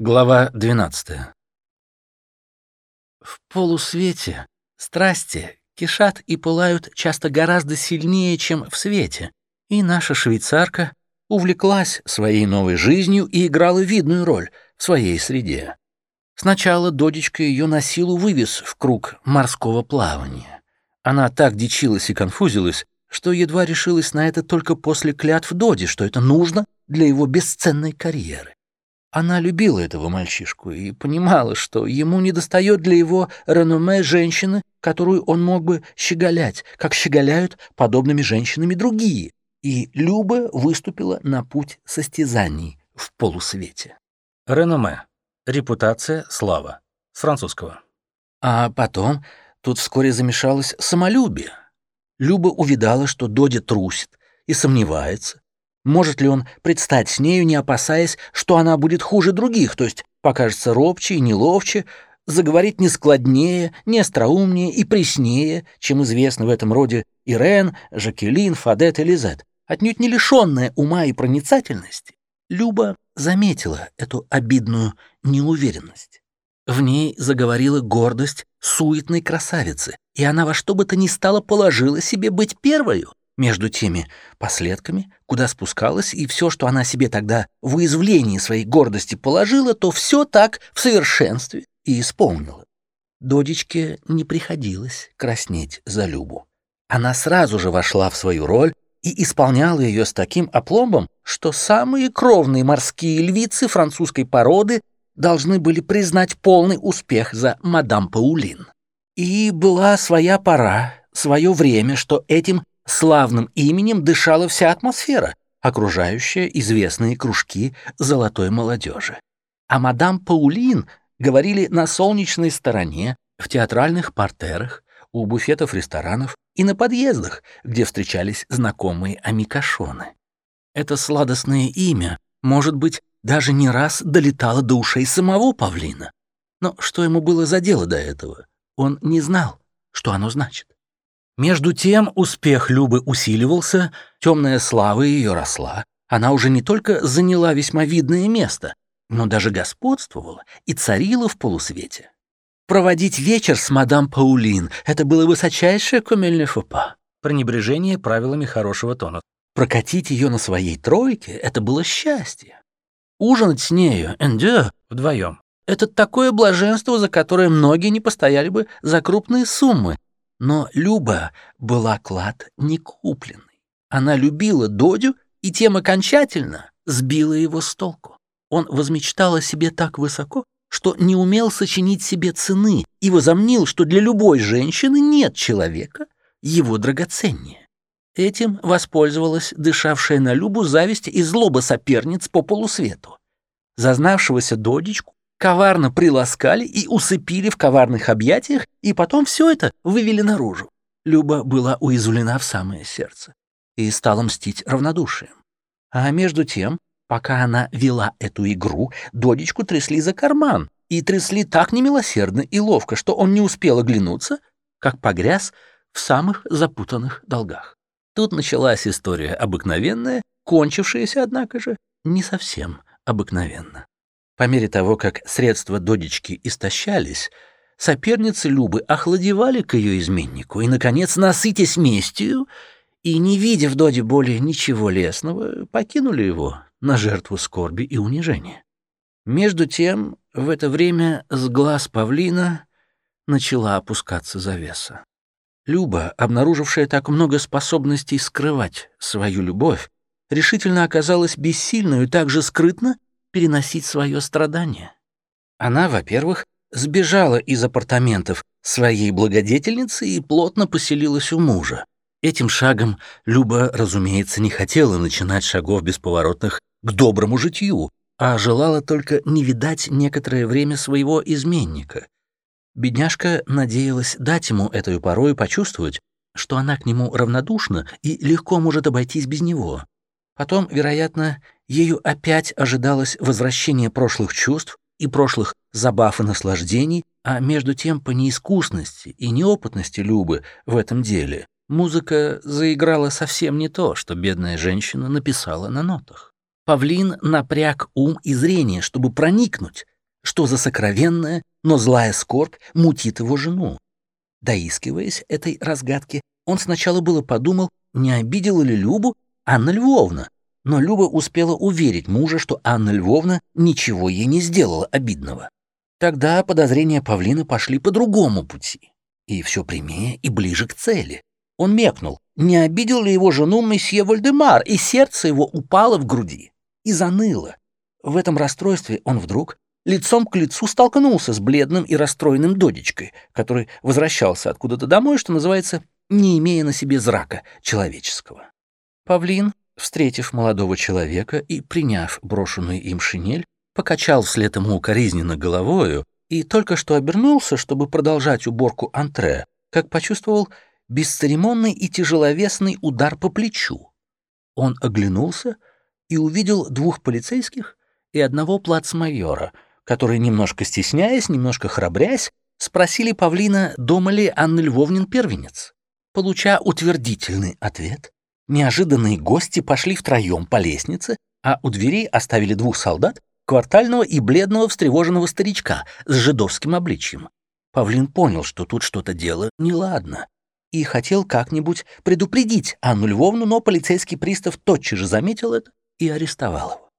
Глава 12. В полусвете страсти кишат и пылают часто гораздо сильнее, чем в свете, и наша швейцарка увлеклась своей новой жизнью и играла видную роль в своей среде. Сначала додечка ее на силу вывез в круг морского плавания. Она так дичилась и конфузилась, что едва решилась на это только после клятв Доди, что это нужно для его бесценной карьеры. Она любила этого мальчишку и понимала, что ему недостает для его реноме женщины, которую он мог бы щеголять, как щеголяют подобными женщинами другие. И Люба выступила на путь состязаний в полусвете. Реноме. Репутация, слава. С французского. А потом тут вскоре замешалось самолюбие. Люба увидала, что Додя трусит и сомневается, может ли он предстать с нею, не опасаясь, что она будет хуже других, то есть покажется робче и неловче, заговорит не складнее, не остроумнее и преснее, чем известно в этом роде Ирен, Жакелин, Фадет и Лизет, отнюдь не лишенная ума и проницательности, Люба заметила эту обидную неуверенность. В ней заговорила гордость суетной красавицы, и она во что бы то ни стало положила себе быть первою, между теми последками, куда спускалась, и все, что она себе тогда в уязвлении своей гордости положила, то все так в совершенстве и исполнила. Додечке не приходилось краснеть за Любу. Она сразу же вошла в свою роль и исполняла ее с таким опломбом, что самые кровные морские львицы французской породы должны были признать полный успех за мадам Паулин. И была своя пора, свое время, что этим Славным именем дышала вся атмосфера, окружающая известные кружки золотой молодежи. А мадам Паулин говорили на солнечной стороне, в театральных портерах, у буфетов ресторанов и на подъездах, где встречались знакомые амикашоны. Это сладостное имя, может быть, даже не раз долетало до ушей самого павлина. Но что ему было за дело до этого? Он не знал, что оно значит. Между тем успех Любы усиливался, темная слава ее росла. Она уже не только заняла весьма видное место, но даже господствовала и царила в полусвете. Проводить вечер с мадам Паулин — это было высочайшее комельне фопа. Пренебрежение правилами хорошего тона. Прокатить ее на своей тройке — это было счастье. Ужинать с нею, эндё, вдвоем. Это такое блаженство, за которое многие не постояли бы за крупные суммы, но Люба была клад не купленный. Она любила Додю и тем окончательно сбила его с толку. Он возмечтал о себе так высоко, что не умел сочинить себе цены и возомнил, что для любой женщины нет человека его драгоценнее. Этим воспользовалась дышавшая на Любу зависть и злоба соперниц по полусвету. Зазнавшегося Додечку коварно приласкали и усыпили в коварных объятиях, и потом все это вывели наружу. Люба была уязвлена в самое сердце и стала мстить равнодушием. А между тем, пока она вела эту игру, Додечку трясли за карман, и трясли так немилосердно и ловко, что он не успел оглянуться, как погряз в самых запутанных долгах. Тут началась история обыкновенная, кончившаяся, однако же, не совсем обыкновенно. По мере того, как средства Додечки истощались, соперницы Любы охладевали к ее изменнику и, наконец, насытясь местью и, не видя в Доде более ничего лесного, покинули его на жертву скорби и унижения. Между тем, в это время с глаз павлина начала опускаться завеса. Люба, обнаружившая так много способностей скрывать свою любовь, решительно оказалась бессильной и так же скрытно переносить свое страдание. Она, во-первых, сбежала из апартаментов своей благодетельницы и плотно поселилась у мужа. Этим шагом Люба, разумеется, не хотела начинать шагов бесповоротных к доброму житью, а желала только не видать некоторое время своего изменника. Бедняжка надеялась дать ему этой порой почувствовать, что она к нему равнодушна и легко может обойтись без него. Потом, вероятно, ею опять ожидалось возвращение прошлых чувств и прошлых забав и наслаждений, а между тем по неискусности и неопытности Любы в этом деле музыка заиграла совсем не то, что бедная женщина написала на нотах. Павлин напряг ум и зрение, чтобы проникнуть, что за сокровенная, но злая скорбь мутит его жену. Доискиваясь этой разгадки, он сначала было подумал, не обидела ли Любу Анна Львовна, но Люба успела уверить мужа, что Анна Львовна ничего ей не сделала обидного. Тогда подозрения Павлина пошли по другому пути, и все прямее и ближе к цели. Он мекнул, не обидел ли его жену месье Вальдемар, и сердце его упало в груди и заныло. В этом расстройстве он вдруг лицом к лицу столкнулся с бледным и расстроенным додечкой, который возвращался откуда-то домой, что называется, не имея на себе зрака человеческого. Павлин, встретив молодого человека и приняв брошенную им шинель, покачал вслед ему укоризненно головою и только что обернулся, чтобы продолжать уборку антре, как почувствовал бесцеремонный и тяжеловесный удар по плечу. Он оглянулся и увидел двух полицейских и одного плацмайора, которые, немножко стесняясь, немножко храбрясь, спросили Павлина, дома ли Анны Львовнин первенец. Получа утвердительный ответ, неожиданные гости пошли втроем по лестнице, а у двери оставили двух солдат, квартального и бледного встревоженного старичка с жидовским обличьем. Павлин понял, что тут что-то дело неладно, и хотел как-нибудь предупредить Анну Львовну, но полицейский пристав тотчас же заметил это и арестовал его.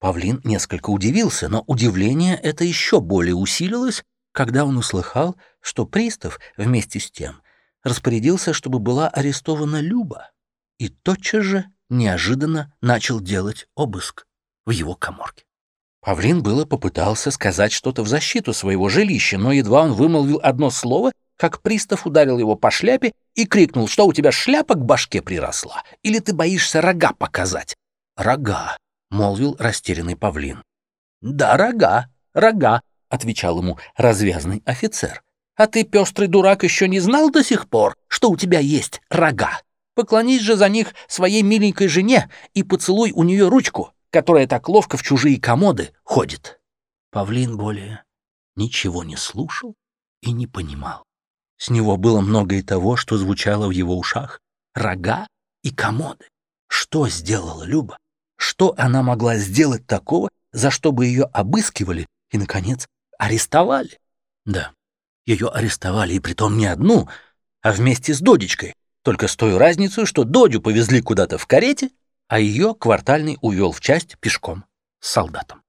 Павлин несколько удивился, но удивление это еще более усилилось, когда он услыхал, что пристав вместе с тем распорядился, чтобы была арестована Люба, и тотчас же неожиданно начал делать обыск в его коморке. Павлин было попытался сказать что-то в защиту своего жилища, но едва он вымолвил одно слово, как пристав ударил его по шляпе и крикнул, что у тебя шляпа к башке приросла, или ты боишься рога показать. «Рога», — молвил растерянный павлин. «Да, рога, рога», — отвечал ему развязный офицер. «А ты, пестрый дурак, еще не знал до сих пор, что у тебя есть рога? Поклонись же за них своей миленькой жене и поцелуй у нее ручку, которая так ловко в чужие комоды ходит». Павлин более ничего не слушал и не понимал. С него было много и того, что звучало в его ушах. Рога и комоды. Что сделала Люба? Что она могла сделать такого, за что бы ее обыскивали и, наконец, арестовали? Да, ее арестовали, и притом не одну, а вместе с Додечкой, только с той разницей, что Додю повезли куда-то в карете, а ее квартальный увел в часть пешком с солдатом.